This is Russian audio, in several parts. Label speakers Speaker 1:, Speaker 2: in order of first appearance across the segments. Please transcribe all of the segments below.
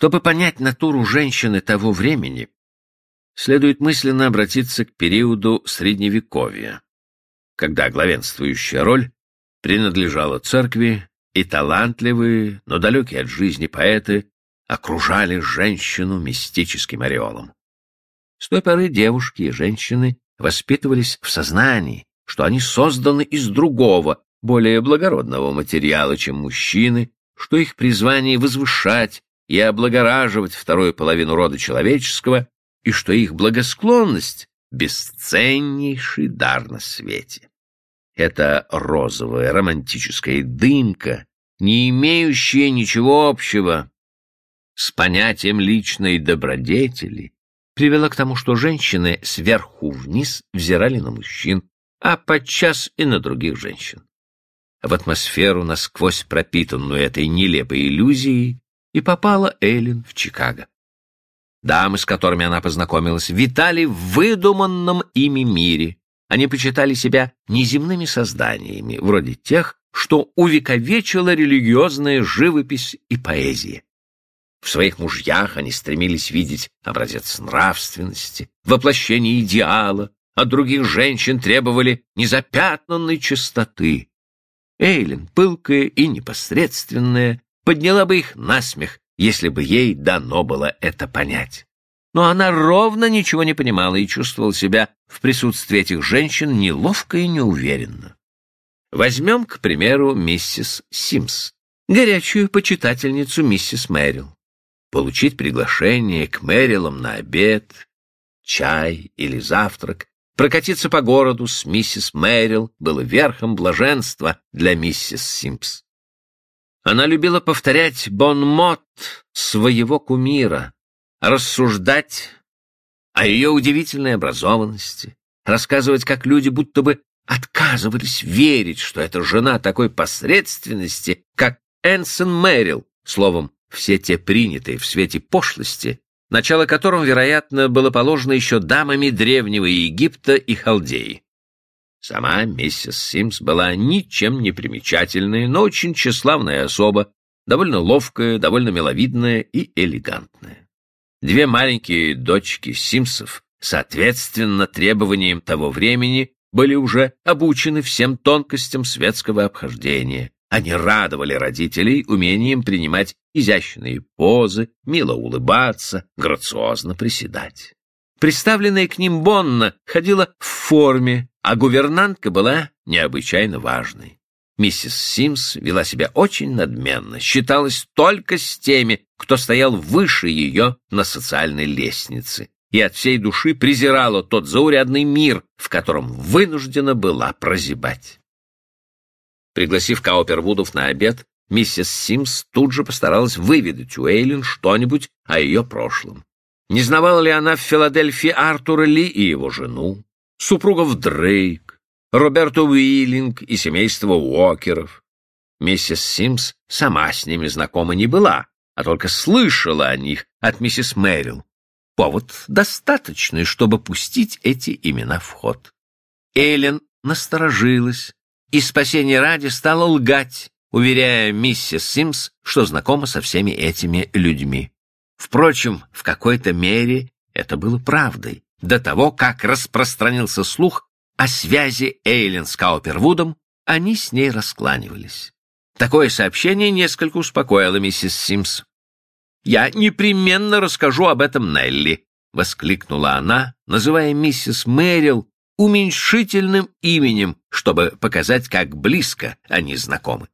Speaker 1: Чтобы понять натуру женщины того времени, следует мысленно обратиться к периоду Средневековья, когда главенствующая роль принадлежала церкви, и талантливые, но далекие от жизни поэты окружали женщину мистическим ореолом. С той поры девушки и женщины воспитывались в сознании, что они созданы из другого, более благородного материала, чем мужчины, что их призвание возвышать и облагораживать вторую половину рода человеческого, и что их благосклонность — бесценнейший дар на свете. Эта розовая романтическая дымка, не имеющая ничего общего с понятием личной добродетели, привела к тому, что женщины сверху вниз взирали на мужчин, а подчас и на других женщин. В атмосферу, насквозь пропитанную этой нелепой иллюзией, и попала Эллен в Чикаго. Дамы, с которыми она познакомилась, витали в выдуманном ими мире. Они почитали себя неземными созданиями, вроде тех, что увековечила религиозная живопись и поэзия. В своих мужьях они стремились видеть образец нравственности, воплощение идеала, от других женщин требовали незапятнанной чистоты. Эйлин, пылкая и непосредственная, подняла бы их на смех, если бы ей дано было это понять. Но она ровно ничего не понимала и чувствовала себя в присутствии этих женщин неловко и неуверенно. Возьмем, к примеру, миссис Симс, горячую почитательницу миссис Мэрил. Получить приглашение к Мэрилам на обед, чай или завтрак, прокатиться по городу с миссис Мэрил было верхом блаженства для миссис Симс. Она любила повторять бон-мот своего кумира, рассуждать о ее удивительной образованности, рассказывать, как люди будто бы отказывались верить, что это жена такой посредственности, как Энсон Мэрил, словом, все те принятые в свете пошлости, начало которым, вероятно, было положено еще дамами древнего Египта и Халдеи. Сама миссис Симс была ничем не примечательная, но очень тщеславная особа, довольно ловкая, довольно миловидная и элегантная. Две маленькие дочки Симсов, соответственно требованиям того времени, были уже обучены всем тонкостям светского обхождения. Они радовали родителей умением принимать изящные позы, мило улыбаться, грациозно приседать. Представленная к ним Бонна ходила в форме, а гувернантка была необычайно важной. Миссис Симс вела себя очень надменно, считалась только с теми, кто стоял выше ее на социальной лестнице, и от всей души презирала тот заурядный мир, в котором вынуждена была прозябать. Пригласив Каупервудов на обед, миссис Симс тут же постаралась выведать у Эйлин что-нибудь о ее прошлом. Не знавала ли она в Филадельфии Артура Ли и его жену, супругов Дрейк, Роберта Уиллинг и семейство Уокеров? Миссис Симс сама с ними знакома не была, а только слышала о них от миссис Мэрил. Повод достаточный, чтобы пустить эти имена в ход. Эллен насторожилась и спасения ради стала лгать, уверяя миссис Симс, что знакома со всеми этими людьми. Впрочем, в какой-то мере это было правдой. До того, как распространился слух о связи Эйлен с Каупервудом, они с ней раскланивались. Такое сообщение несколько успокоило миссис Симс. «Я непременно расскажу об этом Нелли», — воскликнула она, называя миссис Мэрил уменьшительным именем, чтобы показать, как близко они знакомы.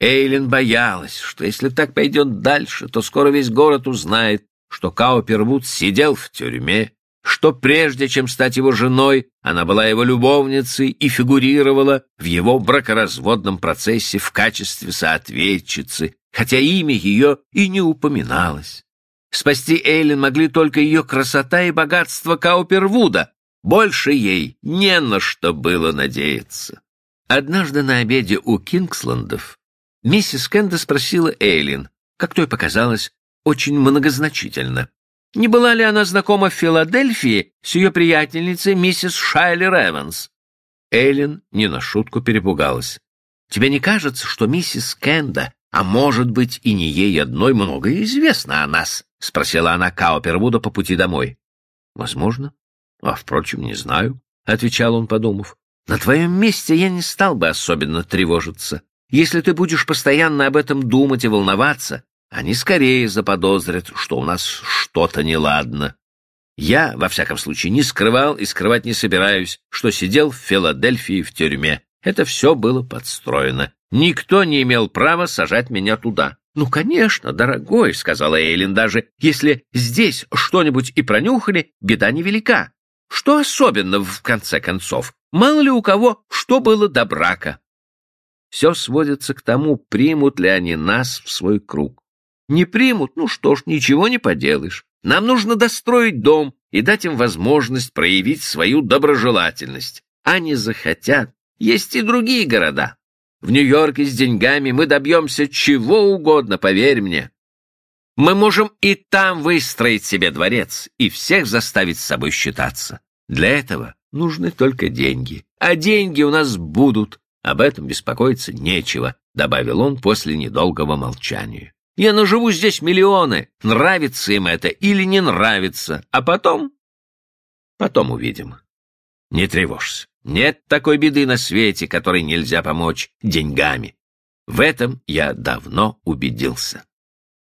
Speaker 1: Эйлин боялась, что если так пойдет дальше, то скоро весь город узнает, что Каупервуд сидел в тюрьме, что прежде чем стать его женой, она была его любовницей и фигурировала в его бракоразводном процессе в качестве соответчицы, хотя имя ее и не упоминалось. Спасти Эйлин могли только ее красота и богатство Каупервуда. Больше ей не на что было надеяться. Однажды на обеде у Кингсландов Миссис Кенда спросила Эйлин, как той показалось, очень многозначительно. Не была ли она знакома в Филадельфии с ее приятельницей миссис Шайлер Эванс? Эйлин не на шутку перепугалась. «Тебе не кажется, что миссис Кенда А может быть, и не ей одной многое известно о нас? — спросила она Каупервуда по пути домой. — Возможно. А, впрочем, не знаю, — отвечал он, подумав. — На твоем месте я не стал бы особенно тревожиться. Если ты будешь постоянно об этом думать и волноваться, они скорее заподозрят, что у нас что-то неладно. Я, во всяком случае, не скрывал и скрывать не собираюсь, что сидел в Филадельфии в тюрьме. Это все было подстроено. Никто не имел права сажать меня туда. «Ну, конечно, дорогой», — сказала Эйлин, — «даже если здесь что-нибудь и пронюхали, беда невелика. Что особенно, в конце концов? Мало ли у кого что было до брака?» Все сводится к тому, примут ли они нас в свой круг. Не примут, ну что ж, ничего не поделаешь. Нам нужно достроить дом и дать им возможность проявить свою доброжелательность. Они захотят. Есть и другие города. В Нью-Йорке с деньгами мы добьемся чего угодно, поверь мне. Мы можем и там выстроить себе дворец и всех заставить с собой считаться. Для этого нужны только деньги. А деньги у нас будут. Об этом беспокоиться нечего, добавил он после недолгого молчания. Я наживу здесь миллионы, нравится им это или не нравится, а потом... Потом увидим. Не тревожься. Нет такой беды на свете, которой нельзя помочь деньгами. В этом я давно убедился.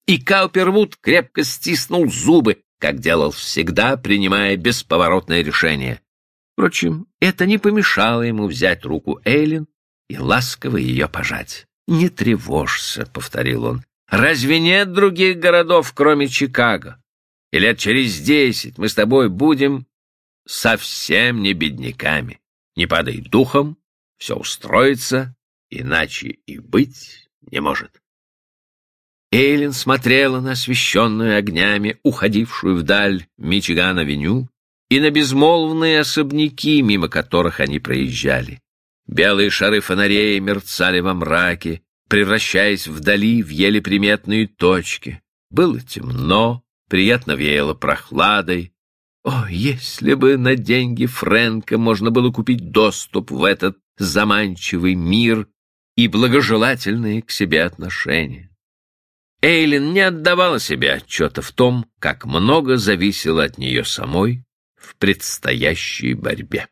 Speaker 1: И Каупервуд крепко стиснул зубы, как делал всегда, принимая бесповоротное решение. Впрочем, это не помешало ему взять руку Эйлин и ласково ее пожать. «Не тревожься», — повторил он. «Разве нет других городов, кроме Чикаго? И лет через десять мы с тобой будем совсем не бедняками». Не падай духом, все устроится, иначе и быть не может. Эйлин смотрела на освещенную огнями, уходившую вдаль Мичиган-авеню, и на безмолвные особняки, мимо которых они проезжали. Белые шары фонарей мерцали во мраке, превращаясь вдали в еле приметные точки. Было темно, приятно веяло прохладой, о, если бы на деньги Фрэнка можно было купить доступ в этот заманчивый мир и благожелательные к себе отношения. Эйлин не отдавала себе отчета в том, как много зависело от нее самой в предстоящей борьбе.